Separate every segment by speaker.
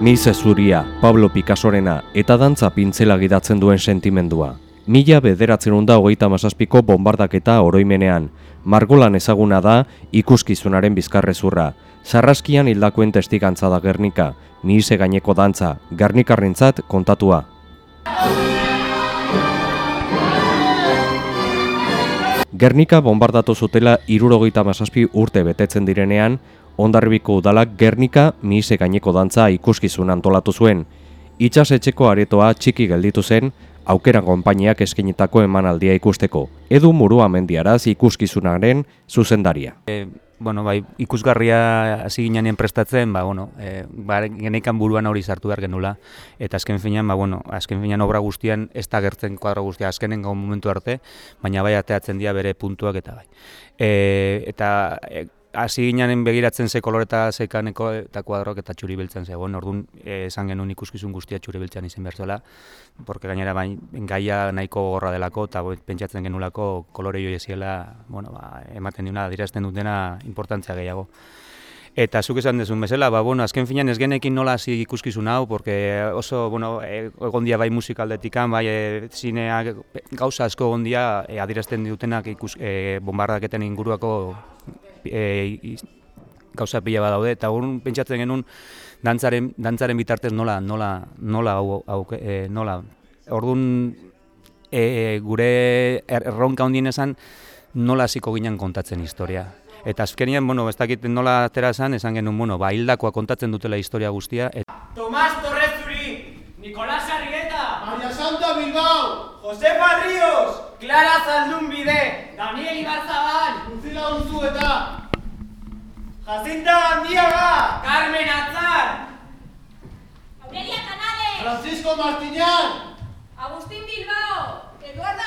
Speaker 1: Nize zuria, Pablo Picassorena eta dantza pintzela gidatzen duen sentimendua. Mila bederatzen da hogeita masazpiko bombardaketa oroimenean. Margolan ezaguna da ikuskizunaren bizkarrezurra. Sarraskian hildakoen testigantza da Gernika. Nize gaineko dantza, Gernikarrentzat kontatua. Gernika bombardatu zutela irurogeita masazpi urte betetzen direnean, Ondarbiko udalak Gernika Mise gaineko dantza ikuskizun antolatu zuen. Itxasetxeko aretoa txiki gelditu zen, aukera konpainiak eskenetako emanaldia ikusteko. Edu murua mendiaraz ikuskizunaren zuzendaria.
Speaker 2: E, bueno, bai, ikusgarria hasi ginean prestatzen, ba, bueno, e, ba, geneikan buruan hori sartu behar genula. Eta azken finean, ba, bueno, azken finean obra guztian, ez da gertzen kuadro guztia azkenen gau momentu arte, baina bai ateatzen dira bere puntuak eta bai. E, eta e, hasi ginen begiratzen ze koloreta zekaneko eta kuadroak eta txuri biltzen zegoen. Orduan eh, esan genuen ikuskizun guztia txuri biltzen izen behar zuela, porque gainera bain, gaia nahiko gorra delako eta pentsatzen genulako kolore joi eziela, bueno, ba, ematen diuna, dirazten dutena importantzia gehiago. Eta zuk esan dezun bezala, ba, bueno, azken finean ez genekin nola hasi ikuskizun hau, porque oso, bueno, e, egon dia bai musikaldetikan, bai e, zineak, gauza asko egon dia e, adirazten dutenak ikus, e, bombardaketen inguruako e, gauza pila bat daude, eta hori pentsatzen genuen dantzaren, dantzaren bitartez nola, nola, nola, hau, hau, e, nola. Orduan, e, gure er, erronka hondien esan, nola hasiko ginen kontatzen historia. Eta azkenian, bueno, ez dakit nola atera esan, esan genuen, bueno, ba, hildakoa kontatzen dutela historia guztia. Et...
Speaker 3: Tomas Torrezuri, Nicolás Arrieta,
Speaker 4: Maria Santa Bilbao,
Speaker 3: Josefa Ríos, Clara Zaldun Bide, Daniel Ibarzabal,
Speaker 4: Lucila Unzueta,
Speaker 3: Jacinta Gandiaga, Carmen Atzar,
Speaker 5: Aurelia Canales,
Speaker 4: Francisco Martiñán,
Speaker 5: Agustín Bilbao, Eduardo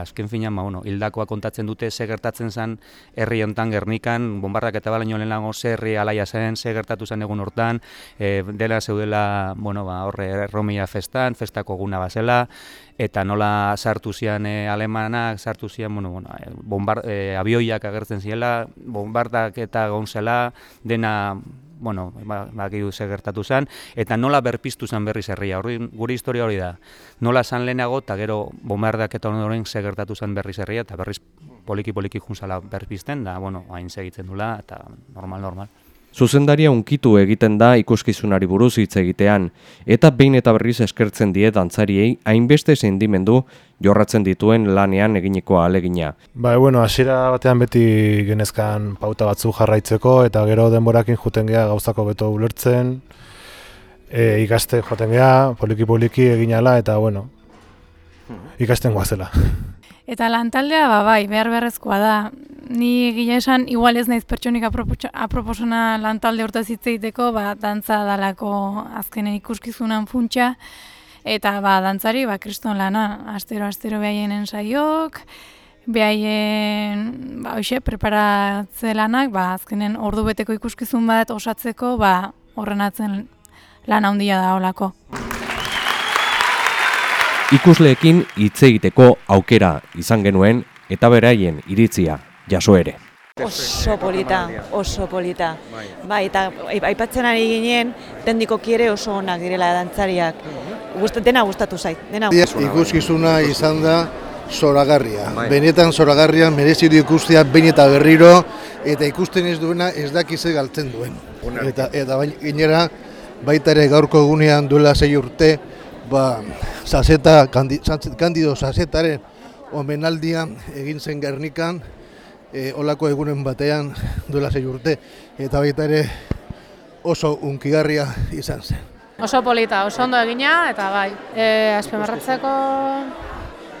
Speaker 2: Azken finean, ba, bueno, hildakoa kontatzen dute ze gertatzen zen herri hontan Gernikan, bombardak eta balaino lehenago ze herri alaia zen, ze gertatu zen egun hortan, e, dela zeudela, bueno, ba, horre Romia festan, festako guna bazela, eta nola sartu zian e, alemanak, sartu zian, bueno, bueno, e, bombar, e, abioiak agertzen ziela, bombardak eta gonzela, dena bueno, ba, bakigu ze gertatu zen, eta nola berpiztu zen berriz herria. Horri, gure historia hori da. Nola zan lehenago, eta gero bombardak eta ondoren ze gertatu zen berriz herria, eta berriz poliki-poliki junzala berpizten, da, bueno, hain segitzen dula, eta normal, normal.
Speaker 1: Zuzendaria unkitu egiten da ikuskizunari buruz hitz egitean, eta behin eta berriz eskertzen die dantzariei hainbeste sendimendu jorratzen dituen lanean eginiko alegina.
Speaker 6: Ba, bueno, hasiera batean beti genezkan pauta batzu jarraitzeko eta gero denborakin juten gea gauzako beto ulertzen, e, ikaste joaten gea, poliki-poliki eginala eta, bueno, ikasten guazela.
Speaker 7: Eta lantaldea, ba, bai, behar beharrezkoa da. Ni gila esan, igual ez naiz pertsonik apropos- aproposona lantalde hortaz hitz egiteko, ba, dantza dalako azkenen ikuskizunan funtsa, eta ba, dantzari, ba, kriston lana, astero-astero behaien ensaiok, behaien, ba, hoxe, preparatze lanak, ba, azkenen ordu beteko ikuskizun bat osatzeko, ba, horren atzen lan handia da olako.
Speaker 1: Ikusleekin hitz egiteko aukera izan genuen eta beraien iritzia jaso ere.
Speaker 8: Oso polita, oso polita. Bai, eta aipatzen ari ginen, teknikoki ere oso onak direla dantzariak. Gust, dena gustatu zait, dena.
Speaker 4: Ikuskizuna izan da
Speaker 9: zoragarria.
Speaker 1: Bai.
Speaker 9: Benetan zoragarria merezi du ikustea behin eta berriro eta ikusten ez duena ez daki ze galtzen duen. Eta eta bain, gainera baita ere gaurko egunean duela sei urte, ba Saseta kandi, Sánchez- Candido Sasetaren omenaldia egin zen Gernikan e, olako egunen batean duela sei urte eta baita ere oso unkigarria izan zen.
Speaker 10: Oso polita, oso ondo egina, eta bai, e, azpimarratzeko...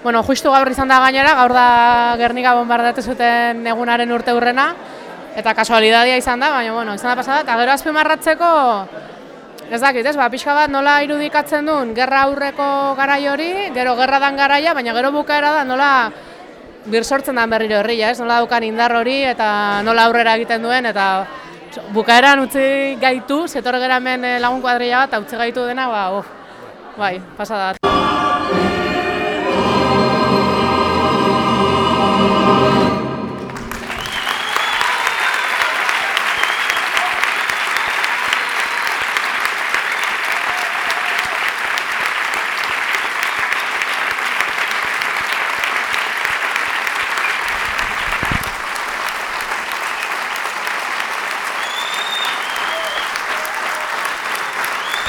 Speaker 10: Bueno, justu gaur izan da gainera, gaur da Gernika bombardatu zuten egunaren urte hurrena, eta kasualidadia izan da, baina, bueno, izan da pasada, eta gero azpimarratzeko, ez dakit, ez, ba, pixka bat nola irudikatzen duen gerra aurreko garai hori, gero gerra dan garaia, baina gero bukaera da nola bir sortzen dan berriro herria, ez, nola daukan indar hori, eta nola aurrera egiten duen, eta bukaeran utzi gaitu, zetor gera hemen eh, lagun kuadrilla bat, utzi gaitu dena, ba, uf, bai, pasada.